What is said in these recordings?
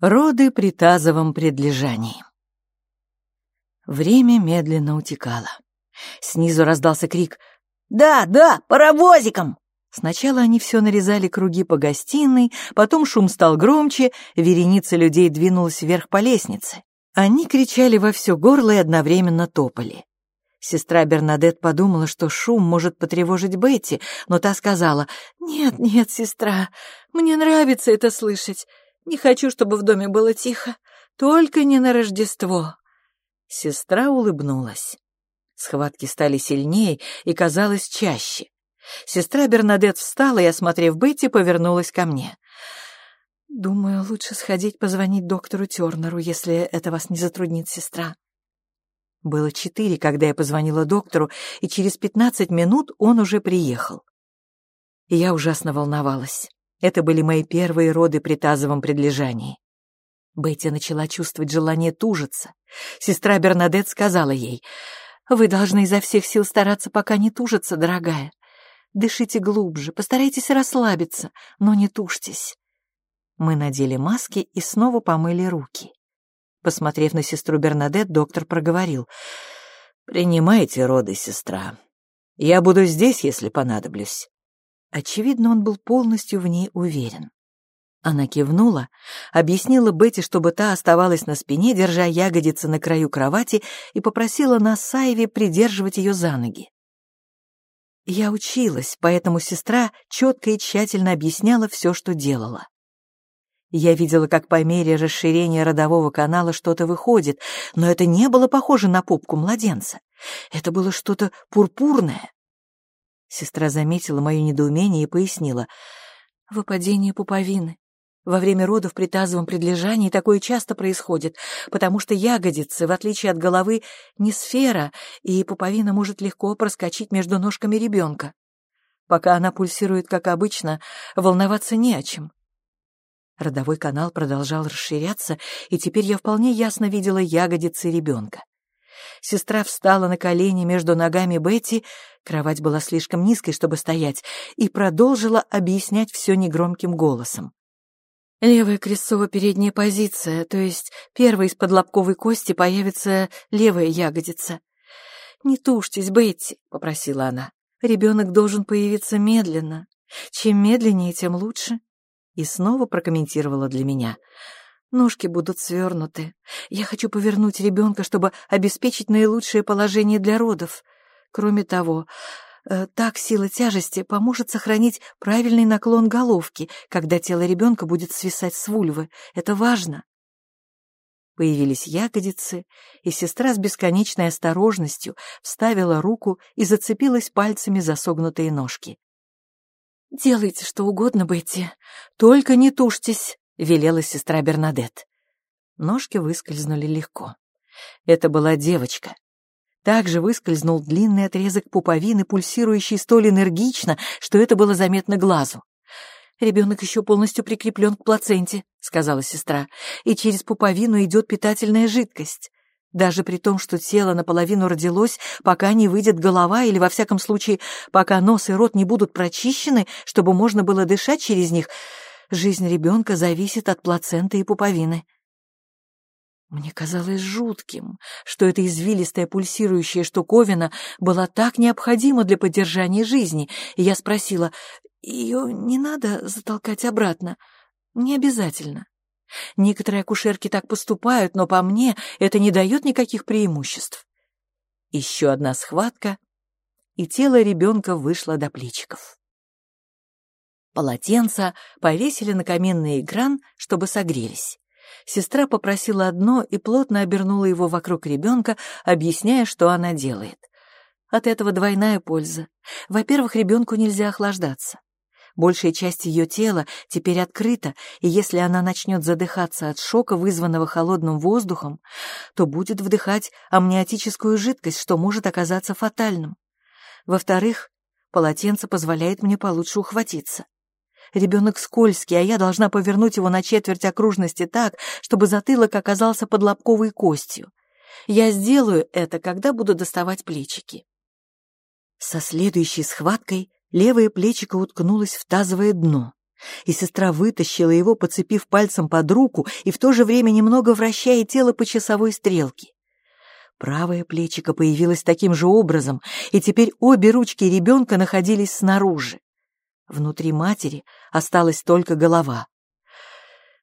Роды при тазовом предлежании. Время медленно утекало. Снизу раздался крик «Да, да, паровозиком!» Сначала они все нарезали круги по гостиной, потом шум стал громче, вереница людей двинулась вверх по лестнице. Они кричали во все горло и одновременно топали. Сестра Бернадет подумала, что шум может потревожить Бетти, но та сказала «Нет, нет, сестра, мне нравится это слышать. Не хочу, чтобы в доме было тихо. Только не на Рождество. Сестра улыбнулась. Схватки стали сильнее и, казалось, чаще. Сестра Бернадет встала и, осмотрев Бетти, повернулась ко мне. «Думаю, лучше сходить позвонить доктору Тернеру, если это вас не затруднит, сестра». Было четыре, когда я позвонила доктору, и через пятнадцать минут он уже приехал. я ужасно волновалась. Это были мои первые роды при тазовом предлежании. Бетти начала чувствовать желание тужиться. Сестра Бернадет сказала ей, «Вы должны изо всех сил стараться, пока не тужится, дорогая. Дышите глубже, постарайтесь расслабиться, но не тужьтесь». Мы надели маски и снова помыли руки. Посмотрев на сестру Бернадет, доктор проговорил, «Принимайте роды, сестра. Я буду здесь, если понадоблюсь. Очевидно, он был полностью в ней уверен. Она кивнула, объяснила Бетти, чтобы та оставалась на спине, держа ягодицы на краю кровати, и попросила нас Саеве придерживать ее за ноги. Я училась, поэтому сестра четко и тщательно объясняла все, что делала. Я видела, как по мере расширения родового канала что-то выходит, но это не было похоже на попку младенца. Это было что-то пурпурное, Сестра заметила мое недоумение и пояснила. «Выпадение пуповины. Во время родов при тазовом предлежании такое часто происходит, потому что ягодицы, в отличие от головы, не сфера, и пуповина может легко проскочить между ножками ребенка. Пока она пульсирует, как обычно, волноваться не о чем. Родовой канал продолжал расширяться, и теперь я вполне ясно видела ягодицы ребенка. Сестра встала на колени между ногами Бетти, кровать была слишком низкой, чтобы стоять, и продолжила объяснять все негромким голосом. Левая крестцово-передняя позиция, то есть первой из-под лобковой кости появится левая ягодица. «Не тушьтесь, Бетти», — попросила она. «Ребенок должен появиться медленно. Чем медленнее, тем лучше». И снова прокомментировала для меня — Ножки будут свернуты. Я хочу повернуть ребенка, чтобы обеспечить наилучшее положение для родов. Кроме того, э, так сила тяжести поможет сохранить правильный наклон головки, когда тело ребенка будет свисать с вульвы. Это важно. Появились ягодицы, и сестра с бесконечной осторожностью вставила руку и зацепилась пальцами за согнутые ножки. «Делайте что угодно, Бетти, только не тушьтесь», — велела сестра Бернадет. Ножки выскользнули легко. Это была девочка. Также выскользнул длинный отрезок пуповины, пульсирующий столь энергично, что это было заметно глазу. «Ребенок еще полностью прикреплен к плаценте», — сказала сестра, «и через пуповину идет питательная жидкость. Даже при том, что тело наполовину родилось, пока не выйдет голова или, во всяком случае, пока нос и рот не будут прочищены, чтобы можно было дышать через них, Жизнь ребенка зависит от плаценты и пуповины. Мне казалось жутким, что эта извилистая пульсирующая штуковина была так необходима для поддержания жизни, и я спросила, ее не надо затолкать обратно? Не обязательно. Некоторые акушерки так поступают, но по мне это не дает никаких преимуществ. Еще одна схватка, и тело ребенка вышло до плечиков. Полотенца повесили на каменный экран, чтобы согрелись. Сестра попросила одно и плотно обернула его вокруг ребенка, объясняя, что она делает. От этого двойная польза. Во-первых, ребенку нельзя охлаждаться. Большая часть ее тела теперь открыта, и если она начнет задыхаться от шока, вызванного холодным воздухом, то будет вдыхать амниотическую жидкость, что может оказаться фатальным. Во-вторых, полотенце позволяет мне получше ухватиться. Ребенок скользкий, а я должна повернуть его на четверть окружности так, чтобы затылок оказался под лобковой костью. Я сделаю это, когда буду доставать плечики. Со следующей схваткой левое плечико уткнулось в тазовое дно. и сестра вытащила его, подцепив пальцем под руку и в то же время немного вращая тело по часовой стрелке. Правое плечико появилось таким же образом, и теперь обе ручки ребенка находились снаружи. Внутри матери осталась только голова.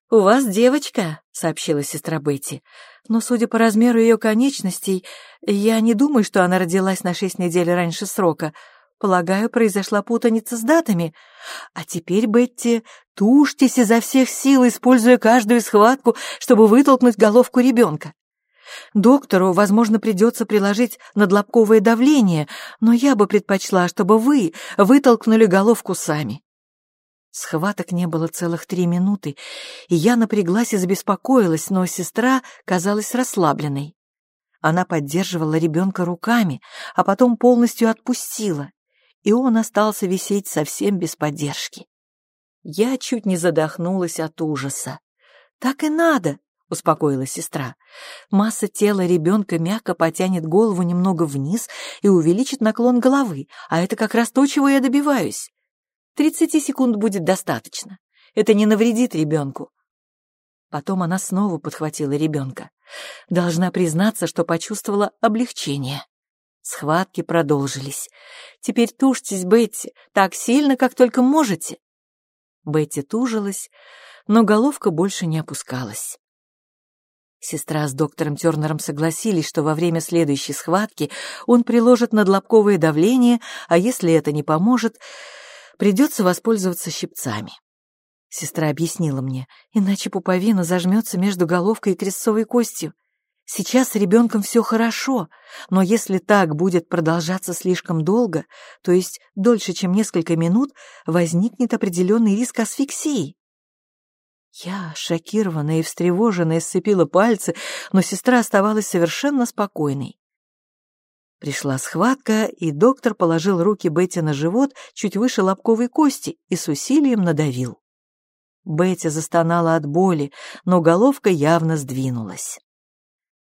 «У вас девочка», — сообщила сестра Бетти, «но, судя по размеру ее конечностей, я не думаю, что она родилась на шесть недель раньше срока. Полагаю, произошла путаница с датами. А теперь, Бетти, тушьтесь изо всех сил, используя каждую схватку, чтобы вытолкнуть головку ребенка. Доктору, возможно, придется приложить надлобковое давление, но я бы предпочла, чтобы вы вытолкнули головку сами. Схваток не было целых три минуты, и я напряглась и забеспокоилась, но сестра казалась расслабленной. Она поддерживала ребенка руками, а потом полностью отпустила, и он остался висеть совсем без поддержки. Я чуть не задохнулась от ужаса. «Так и надо», — успокоила сестра. «Масса тела ребенка мягко потянет голову немного вниз и увеличит наклон головы, а это как раз то, чего я добиваюсь. Тридцати секунд будет достаточно. Это не навредит ребенку». Потом она снова подхватила ребенка. Должна признаться, что почувствовала облегчение. Схватки продолжились. «Теперь тушьтесь, Бетти, так сильно, как только можете». Бетти тужилась, но головка больше не опускалась. Сестра с доктором Тернером согласились, что во время следующей схватки он приложит надлобковое давление, а если это не поможет, придется воспользоваться щипцами. Сестра объяснила мне, иначе пуповина зажмется между головкой и крестцовой костью. Сейчас с ребенком все хорошо, но если так будет продолжаться слишком долго, то есть дольше, чем несколько минут, возникнет определенный риск асфиксии. Я, шокированная и встревоженная, сцепила пальцы, но сестра оставалась совершенно спокойной. Пришла схватка, и доктор положил руки Бетти на живот чуть выше лобковой кости и с усилием надавил. Бетти застонала от боли, но головка явно сдвинулась.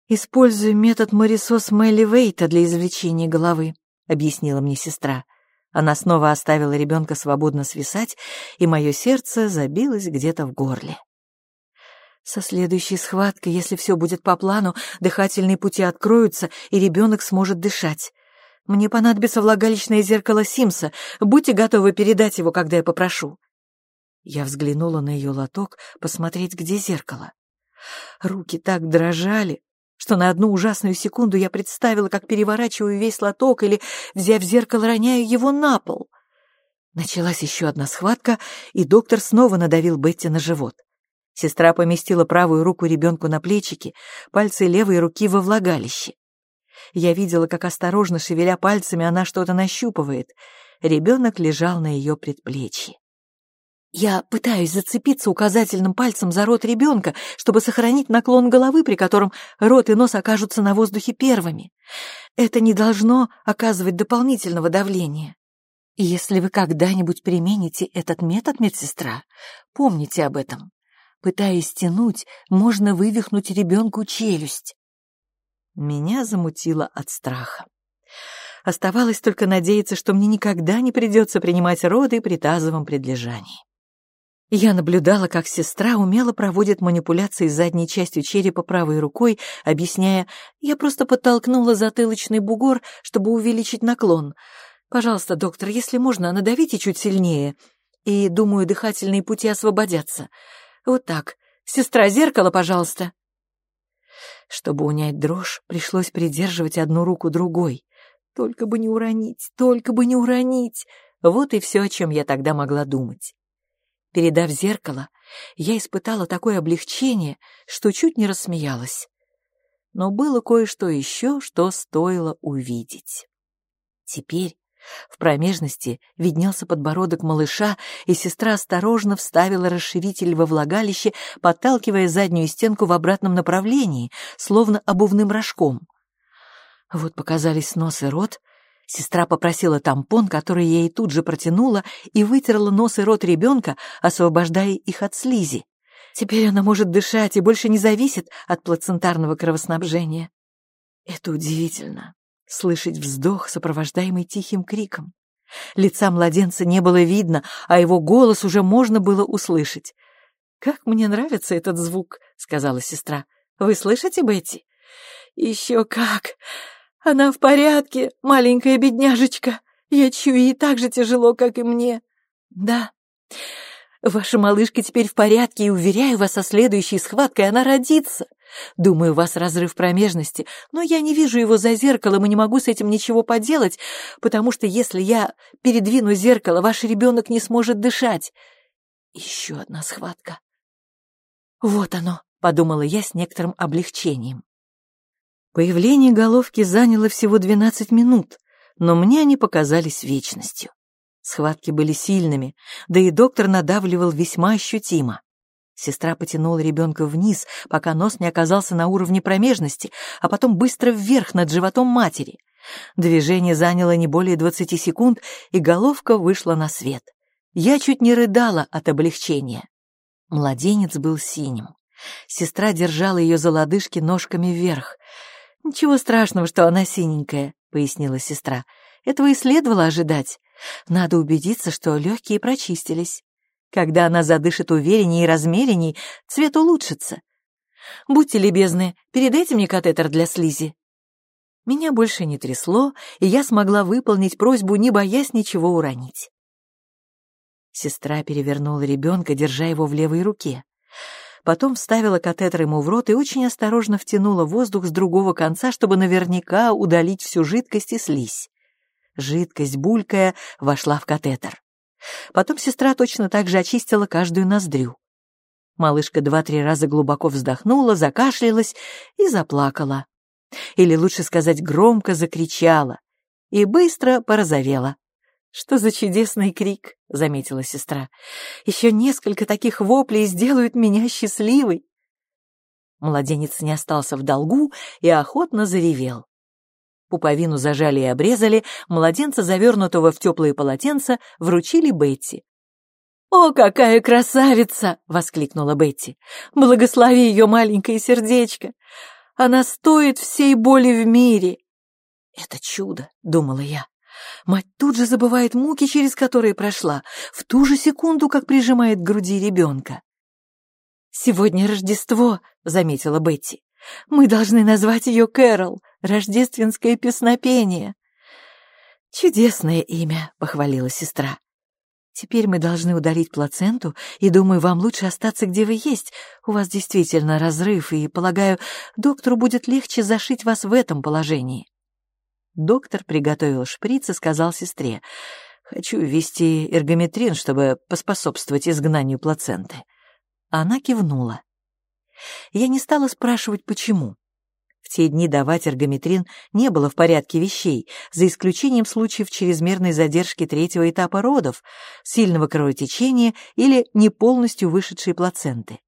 «Использую метод Морисос Мелли Вейта для извлечения головы», — объяснила мне сестра. Она снова оставила ребенка свободно свисать, и мое сердце забилось где-то в горле. Со следующей схваткой, если все будет по плану, дыхательные пути откроются, и ребенок сможет дышать. Мне понадобится влагалищное зеркало Симса. Будьте готовы передать его, когда я попрошу. Я взглянула на ее лоток, посмотреть, где зеркало. Руки так дрожали, что на одну ужасную секунду я представила, как переворачиваю весь лоток или, взяв зеркало, роняю его на пол. Началась еще одна схватка, и доктор снова надавил Бетти на живот. Сестра поместила правую руку ребенку на плечики, пальцы левой руки во влагалище. Я видела, как осторожно, шевеля пальцами, она что-то нащупывает. Ребенок лежал на ее предплечье. Я пытаюсь зацепиться указательным пальцем за рот ребенка, чтобы сохранить наклон головы, при котором рот и нос окажутся на воздухе первыми. Это не должно оказывать дополнительного давления. Если вы когда-нибудь примените этот метод, медсестра, помните об этом. Пытаясь тянуть, можно вывихнуть ребенку челюсть. Меня замутило от страха. Оставалось только надеяться, что мне никогда не придется принимать роды при тазовом предлежании. Я наблюдала, как сестра умело проводит манипуляции задней частью черепа правой рукой, объясняя, я просто подтолкнула затылочный бугор, чтобы увеличить наклон. Пожалуйста, доктор, если можно, надавите чуть сильнее. И, думаю, дыхательные пути освободятся. Вот так. Сестра, зеркало, пожалуйста. Чтобы унять дрожь, пришлось придерживать одну руку другой. Только бы не уронить, только бы не уронить. Вот и все, о чем я тогда могла думать. Передав зеркало, я испытала такое облегчение, что чуть не рассмеялась. Но было кое-что еще, что стоило увидеть. Теперь в промежности виднелся подбородок малыша, и сестра осторожно вставила расширитель во влагалище, подталкивая заднюю стенку в обратном направлении, словно обувным рожком. Вот показались нос и рот, Сестра попросила тампон, который ей тут же протянула, и вытерла нос и рот ребенка, освобождая их от слизи. Теперь она может дышать и больше не зависит от плацентарного кровоснабжения. Это удивительно — слышать вздох, сопровождаемый тихим криком. Лица младенца не было видно, а его голос уже можно было услышать. «Как мне нравится этот звук», — сказала сестра. «Вы слышите, Бетти?» «Еще как! Она в порядке, маленькая бедняжечка. Я чую, ей так же тяжело, как и мне». «Да, ваша малышка теперь в порядке, и, уверяю вас, со следующей схваткой она родится. Думаю, у вас разрыв промежности, но я не вижу его за зеркалом и не могу с этим ничего поделать, потому что если я передвину зеркало, ваш ребенок не сможет дышать. Еще одна схватка. Вот оно, подумала я с некоторым облегчением. Появление головки заняло всего 12 минут, но мне они показались вечностью. Схватки были сильными, да и доктор надавливал весьма ощутимо. Сестра потянула ребенка вниз, пока нос не оказался на уровне промежности, а потом быстро вверх над животом матери. Движение заняло не более двадцати секунд, и головка вышла на свет. Я чуть не рыдала от облегчения. Младенец был синим. Сестра держала ее за лодыжки ножками вверх. «Ничего страшного, что она синенькая», — пояснила сестра. «Этого и следовало ожидать. Надо убедиться, что легкие прочистились». Когда она задышит увереннее и размеренней, цвет улучшится. Будьте любезны, передайте мне катетер для слизи. Меня больше не трясло, и я смогла выполнить просьбу, не боясь ничего уронить. Сестра перевернула ребенка, держа его в левой руке. Потом вставила катетер ему в рот и очень осторожно втянула воздух с другого конца, чтобы наверняка удалить всю жидкость и слизь. Жидкость, булькая, вошла в катетер. Потом сестра точно так же очистила каждую ноздрю. Малышка два-три раза глубоко вздохнула, закашлялась и заплакала. Или лучше сказать, громко закричала и быстро порозовела. «Что за чудесный крик!» — заметила сестра. «Еще несколько таких воплей сделают меня счастливой!» Младенец не остался в долгу и охотно заревел. Пуповину зажали и обрезали, младенца, завернутого в теплые полотенца, вручили Бетти. «О, какая красавица!» — воскликнула Бетти. «Благослови ее маленькое сердечко! Она стоит всей боли в мире!» «Это чудо!» — думала я. Мать тут же забывает муки, через которые прошла, в ту же секунду, как прижимает к груди ребенка. «Сегодня Рождество», — заметила Бетти. «Мы должны назвать ее Кэрол рождественское песнопение». «Чудесное имя», — похвалила сестра. «Теперь мы должны удалить плаценту, и, думаю, вам лучше остаться, где вы есть. У вас действительно разрыв, и, полагаю, доктору будет легче зашить вас в этом положении». Доктор приготовил шприц и сказал сестре, «Хочу ввести эргометрин, чтобы поспособствовать изгнанию плаценты». Она кивнула. Я не стала спрашивать, почему. В те дни давать эргометрин не было в порядке вещей, за исключением случаев чрезмерной задержки третьего этапа родов, сильного кровотечения или не полностью вышедшей плаценты.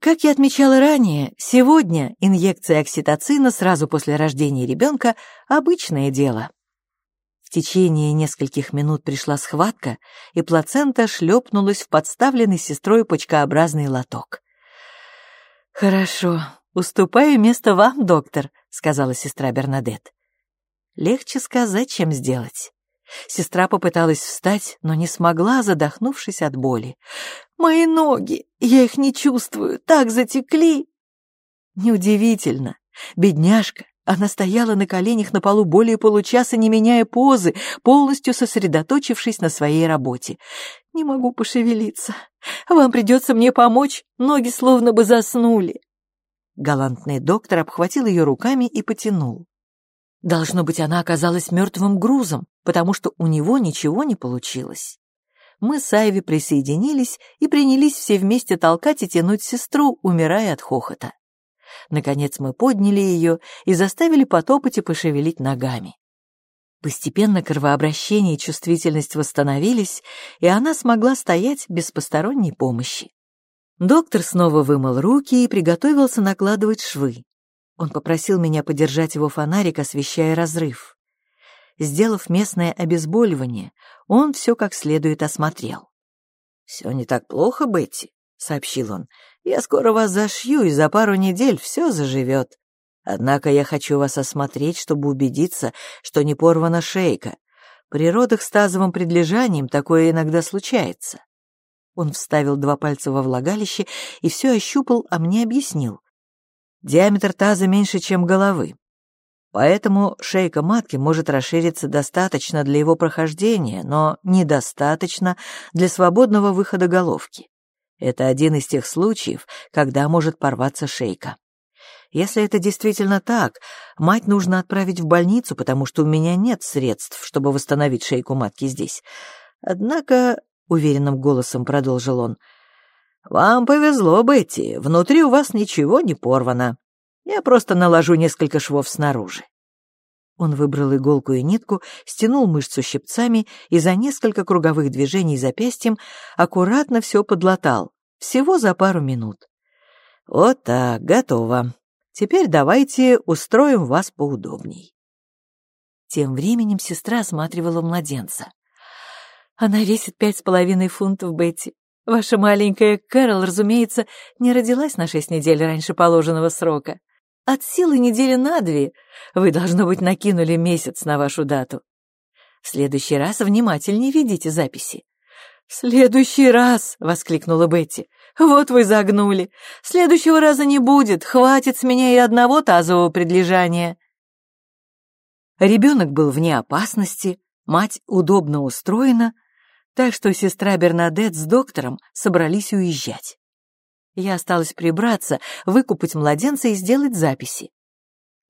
Как я отмечала ранее, сегодня инъекция окситоцина сразу после рождения ребенка – обычное дело. В течение нескольких минут пришла схватка, и плацента шлепнулась в подставленный сестрой почкообразный лоток. «Хорошо, «Уступаю место вам, доктор», — сказала сестра Бернадет. Легче сказать, чем сделать. Сестра попыталась встать, но не смогла, задохнувшись от боли. «Мои ноги! Я их не чувствую! Так затекли!» Неудивительно. Бедняжка, она стояла на коленях на полу более получаса, не меняя позы, полностью сосредоточившись на своей работе. «Не могу пошевелиться. Вам придется мне помочь, ноги словно бы заснули». Галантный доктор обхватил ее руками и потянул. Должно быть, она оказалась мертвым грузом, потому что у него ничего не получилось. Мы с Айви присоединились и принялись все вместе толкать и тянуть сестру, умирая от хохота. Наконец мы подняли ее и заставили потопать и пошевелить ногами. Постепенно кровообращение и чувствительность восстановились, и она смогла стоять без посторонней помощи. Доктор снова вымыл руки и приготовился накладывать швы. Он попросил меня подержать его фонарик, освещая разрыв. Сделав местное обезболивание, он все как следует осмотрел. «Все не так плохо, Бетти», — сообщил он. «Я скоро вас зашью, и за пару недель все заживет. Однако я хочу вас осмотреть, чтобы убедиться, что не порвана шейка. При родах с тазовым предлежанием такое иногда случается. Он вставил два пальца во влагалище и все ощупал, а мне объяснил. Диаметр таза меньше, чем головы. Поэтому шейка матки может расшириться достаточно для его прохождения, но недостаточно для свободного выхода головки. Это один из тех случаев, когда может порваться шейка. Если это действительно так, мать нужно отправить в больницу, потому что у меня нет средств, чтобы восстановить шейку матки здесь. Однако, — уверенным голосом продолжил он, — вам повезло, Бетти, внутри у вас ничего не порвано. Я просто наложу несколько швов снаружи. Он выбрал иголку и нитку, стянул мышцу щипцами и за несколько круговых движений запястьем аккуратно все подлатал, всего за пару минут. «Вот так, готово. Теперь давайте устроим вас поудобней». Тем временем сестра осматривала младенца. «Она весит пять с половиной фунтов, Бетти. Ваша маленькая Кэрол, разумеется, не родилась на шесть недель раньше положенного срока. От силы недели на две вы, должно быть, накинули месяц на вашу дату. В следующий раз внимательнее видите записи. «В следующий раз!» — воскликнула Бетти. «Вот вы загнули! Следующего раза не будет! Хватит с меня и одного тазового предлежания!» Ребенок был вне опасности, мать удобно устроена, так что сестра Бернадет с доктором собрались уезжать. Я осталась прибраться, выкупать младенца и сделать записи.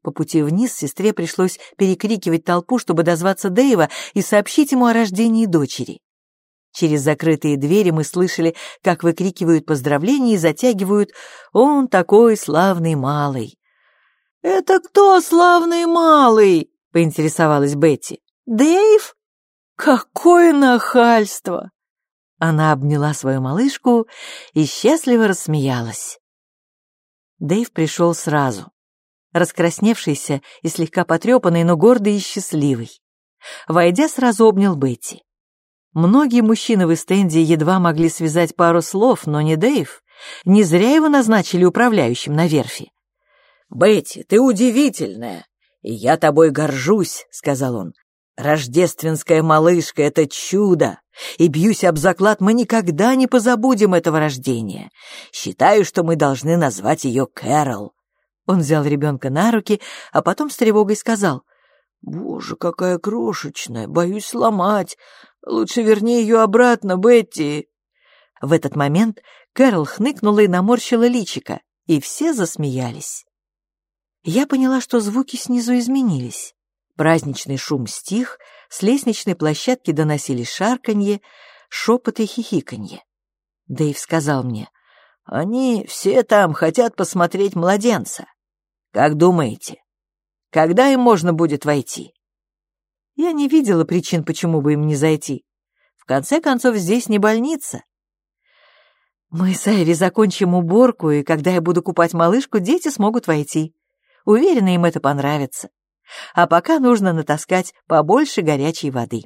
По пути вниз сестре пришлось перекрикивать толпу, чтобы дозваться Дэйва и сообщить ему о рождении дочери. Через закрытые двери мы слышали, как выкрикивают поздравления и затягивают «Он такой славный малый». «Это кто славный малый?» — поинтересовалась Бетти. «Дэйв? Какое нахальство!» Она обняла свою малышку и счастливо рассмеялась. Дэйв пришел сразу, раскрасневшийся и слегка потрепанный, но гордый и счастливый. Войдя, сразу обнял Бетти. Многие мужчины в Эстенде едва могли связать пару слов, но не Дэйв. Не зря его назначили управляющим на верфи. «Бетти, ты удивительная, и я тобой горжусь», — сказал он. «Рождественская малышка — это чудо! И бьюсь об заклад, мы никогда не позабудем этого рождения. Считаю, что мы должны назвать ее Кэрол. Он взял ребенка на руки, а потом с тревогой сказал, «Боже, какая крошечная, боюсь сломать. Лучше верни ее обратно, Бетти». В этот момент Кэрол хныкнула и наморщила личика, и все засмеялись. Я поняла, что звуки снизу изменились. Праздничный шум стих, с лестничной площадки доносились шарканье, шепот и хихиканье. Дэйв сказал мне, «Они все там хотят посмотреть младенца. Как думаете, когда им можно будет войти?» Я не видела причин, почему бы им не зайти. В конце концов, здесь не больница. Мы с Айви закончим уборку, и когда я буду купать малышку, дети смогут войти. Уверена, им это понравится а пока нужно натаскать побольше горячей воды.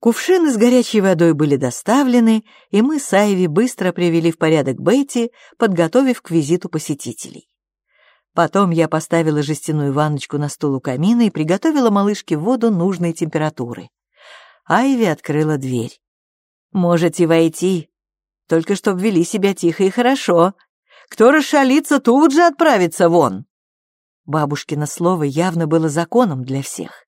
Кувшины с горячей водой были доставлены, и мы с Айви быстро привели в порядок Бетти, подготовив к визиту посетителей. Потом я поставила жестяную ванночку на стол у камина и приготовила малышке воду нужной температуры. Айви открыла дверь. «Можете войти, только чтоб вели себя тихо и хорошо. Кто расшалится, тут же отправится вон!» Бабушкино слово явно было законом для всех.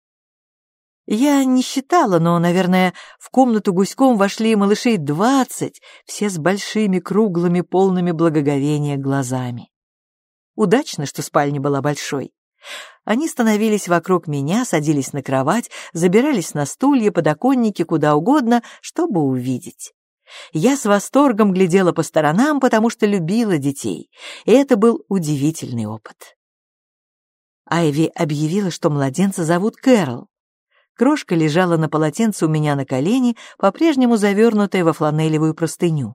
Я не считала, но, наверное, в комнату гуськом вошли малышей двадцать, все с большими круглыми, полными благоговения глазами. Удачно, что спальня была большой. Они становились вокруг меня, садились на кровать, забирались на стулья, подоконники, куда угодно, чтобы увидеть. Я с восторгом глядела по сторонам, потому что любила детей, и это был удивительный опыт. Айви объявила, что младенца зовут Кэрол. Крошка лежала на полотенце у меня на колени, по-прежнему завернутая во фланелевую простыню.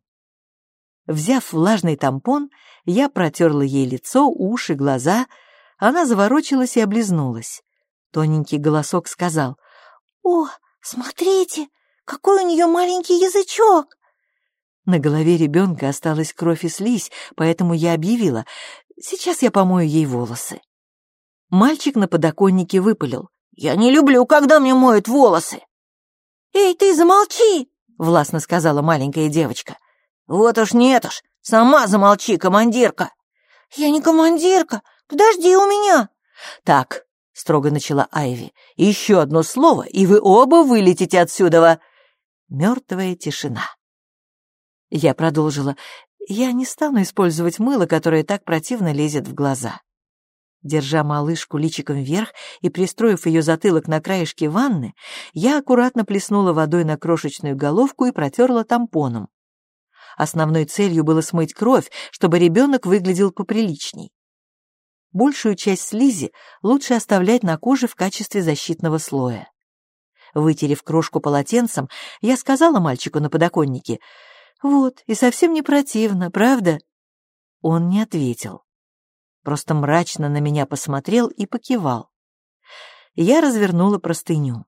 Взяв влажный тампон, я протерла ей лицо, уши, глаза. Она заворочилась и облизнулась. Тоненький голосок сказал, «О, смотрите, какой у нее маленький язычок!» На голове ребенка осталась кровь и слизь, поэтому я объявила, «Сейчас я помою ей волосы». Мальчик на подоконнике выпалил. «Я не люблю, когда мне моют волосы!» «Эй, ты замолчи!» — властно сказала маленькая девочка. «Вот уж нет уж, сама замолчи, командирка!» «Я не командирка, подожди у меня!» «Так», — строго начала Айви, — «еще одно слово, и вы оба вылетите отсюда!» Мертвая тишина. Я продолжила. «Я не стану использовать мыло, которое так противно лезет в глаза». Держа малышку личиком вверх и пристроив ее затылок на краешке ванны, я аккуратно плеснула водой на крошечную головку и протерла тампоном. Основной целью было смыть кровь, чтобы ребенок выглядел поприличней. Большую часть слизи лучше оставлять на коже в качестве защитного слоя. Вытерев крошку полотенцем, я сказала мальчику на подоконнике, «Вот, и совсем не противно, правда?» Он не ответил просто мрачно на меня посмотрел и покивал. Я развернула простыню.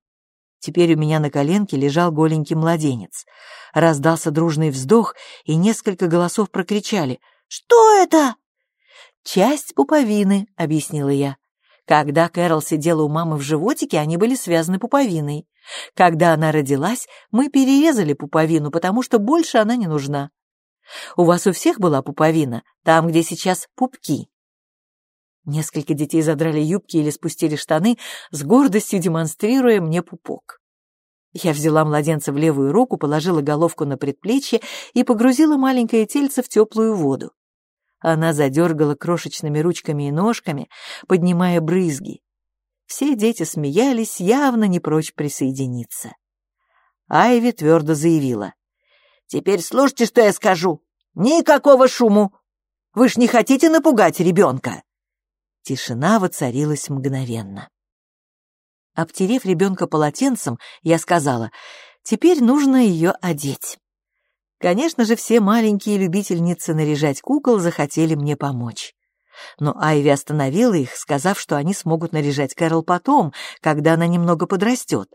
Теперь у меня на коленке лежал голенький младенец. Раздался дружный вздох, и несколько голосов прокричали «Что это?» «Часть пуповины», — объяснила я. Когда Кэрол сидела у мамы в животике, они были связаны пуповиной. Когда она родилась, мы перерезали пуповину, потому что больше она не нужна. У вас у всех была пуповина, там, где сейчас пупки. Несколько детей задрали юбки или спустили штаны, с гордостью демонстрируя мне пупок. Я взяла младенца в левую руку, положила головку на предплечье и погрузила маленькое тельце в теплую воду. Она задергала крошечными ручками и ножками, поднимая брызги. Все дети смеялись, явно не прочь присоединиться. Айви твердо заявила. «Теперь слушайте, что я скажу. Никакого шуму. Вы ж не хотите напугать ребенка?» Тишина воцарилась мгновенно. Обтерев ребенка полотенцем, я сказала, теперь нужно ее одеть. Конечно же, все маленькие любительницы наряжать кукол захотели мне помочь. Но Айви остановила их, сказав, что они смогут наряжать Кэрол потом, когда она немного подрастет.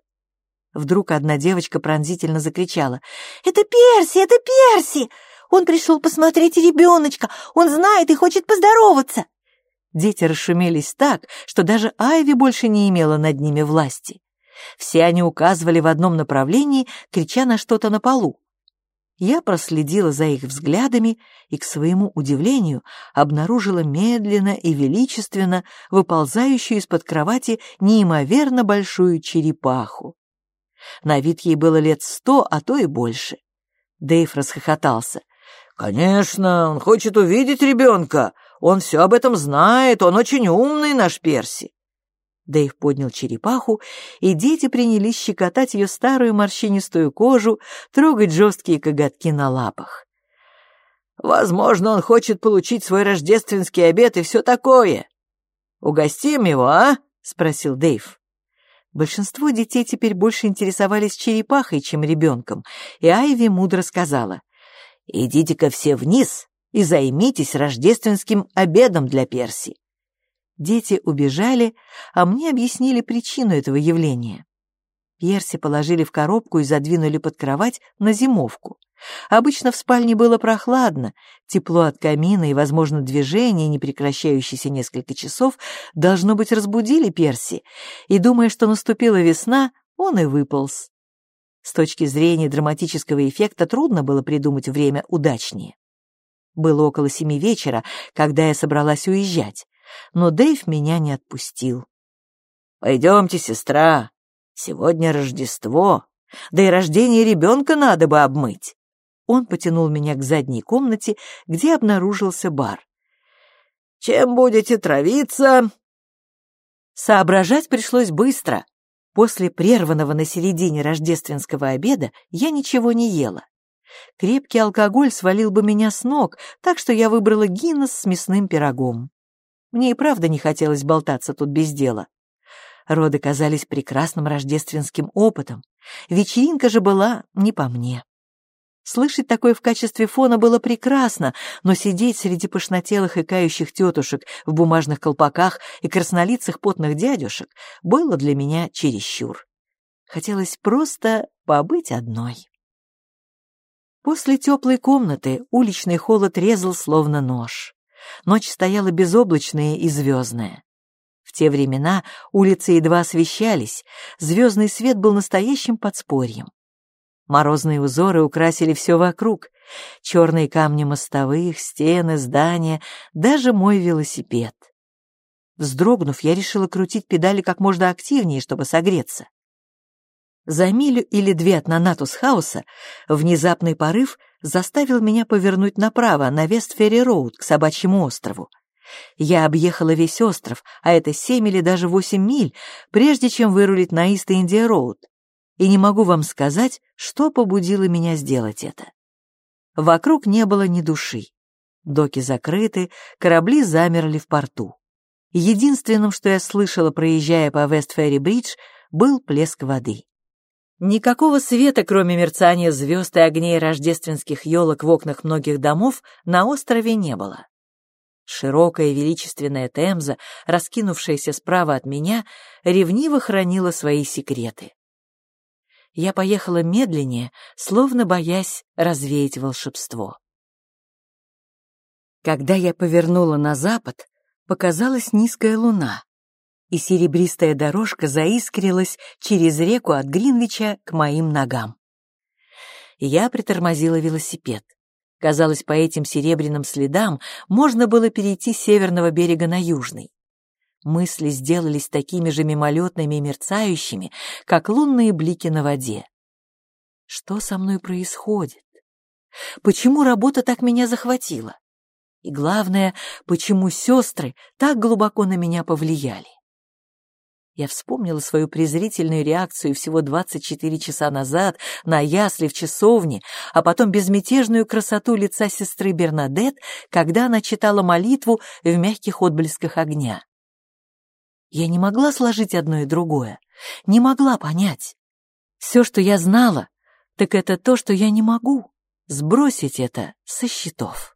Вдруг одна девочка пронзительно закричала. «Это Перси! Это Перси! Он пришел посмотреть ребеночка! Он знает и хочет поздороваться!» Дети расшумелись так, что даже Айви больше не имела над ними власти. Все они указывали в одном направлении, крича на что-то на полу. Я проследила за их взглядами и, к своему удивлению, обнаружила медленно и величественно выползающую из-под кровати неимоверно большую черепаху. На вид ей было лет сто, а то и больше. Дэйв расхохотался. «Конечно, он хочет увидеть ребенка. Он все об этом знает, он очень умный, наш Перси. Дэйв поднял черепаху, и дети принялись щекотать ее старую морщинистую кожу, трогать жесткие коготки на лапах. «Возможно, он хочет получить свой рождественский обед и все такое. Угостим его, а?» — спросил Дэйв. Большинство детей теперь больше интересовались черепахой, чем ребенком, и Айви мудро сказала, «Идите-ка все вниз и займитесь рождественским обедом для Перси». Дети убежали, а мне объяснили причину этого явления. Перси положили в коробку и задвинули под кровать на зимовку. Обычно в спальне было прохладно, тепло от камина и, возможно, движение, не прекращающееся несколько часов, должно быть, разбудили Перси, и, думая, что наступила весна, он и выполз. С точки зрения драматического эффекта трудно было придумать время удачнее. Было около семи вечера, когда я собралась уезжать, но Дэйв меня не отпустил. «Пойдемте, сестра, сегодня Рождество, да и рождение ребенка надо бы обмыть». Он потянул меня к задней комнате, где обнаружился бар. «Чем будете травиться?» Соображать пришлось быстро. После прерванного на середине рождественского обеда я ничего не ела. Крепкий алкоголь свалил бы меня с ног, так что я выбрала Гиннес с мясным пирогом. Мне и правда не хотелось болтаться тут без дела. Роды казались прекрасным рождественским опытом. Вечеринка же была не по мне. Слышать такое в качестве фона было прекрасно, но сидеть среди пышнотелых и кающих тетушек в бумажных колпаках и краснолицых потных дядюшек было для меня чересчур. Хотелось просто побыть одной. После теплой комнаты уличный холод резал словно нож. Ночь стояла безоблачная и звездная. В те времена улицы едва освещались, звездный свет был настоящим подспорьем. Морозные узоры украсили все вокруг. Черные камни мостовых, стены, здания, даже мой велосипед. Вздрогнув, я решила крутить педали как можно активнее, чтобы согреться. За милю или две от Ноннатус-хауса внезапный порыв заставил меня повернуть направо, на Вестферри-роуд, к Собачьему острову. Я объехала весь остров, а это семь или даже восемь миль, прежде чем вырулить на Ист-Индия-роуд. И не могу вам сказать, что побудило меня сделать это. Вокруг не было ни души. Доки закрыты, корабли замерли в порту. Единственным, что я слышала, проезжая по Вестферри-бридж, был плеск воды. Никакого света, кроме мерцания звезд и огней рождественских елок в окнах многих домов, на острове не было. Широкая величественная Темза, раскинувшаяся справа от меня, ревниво хранила свои секреты. Я поехала медленнее, словно боясь развеять волшебство. Когда я повернула на запад, показалась низкая луна и серебристая дорожка заискрилась через реку от Гринвича к моим ногам. Я притормозила велосипед. Казалось, по этим серебряным следам можно было перейти с северного берега на южный. Мысли сделались такими же мимолетными и мерцающими, как лунные блики на воде. Что со мной происходит? Почему работа так меня захватила? И главное, почему сестры так глубоко на меня повлияли? Я вспомнила свою презрительную реакцию всего 24 часа назад на ясли в часовне, а потом безмятежную красоту лица сестры Бернадет, когда она читала молитву в мягких отблесках огня. Я не могла сложить одно и другое, не могла понять. Все, что я знала, так это то, что я не могу сбросить это со счетов.